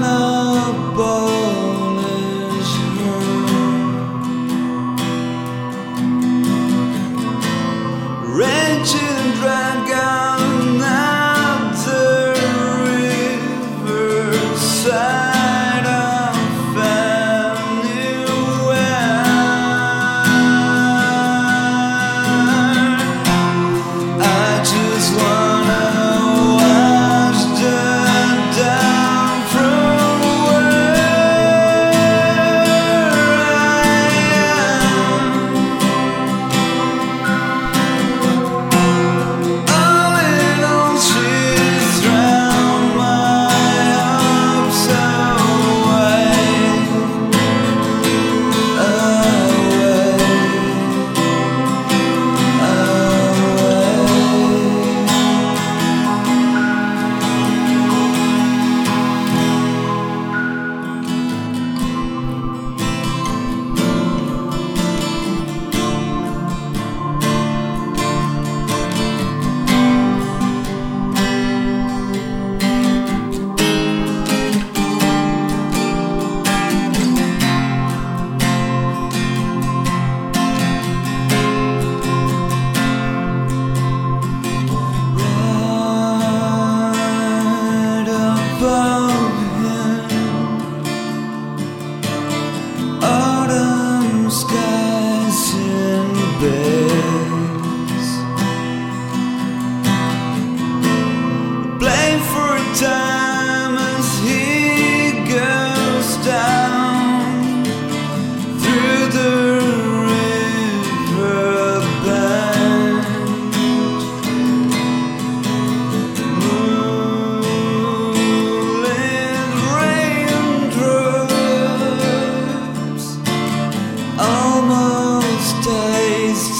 on.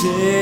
say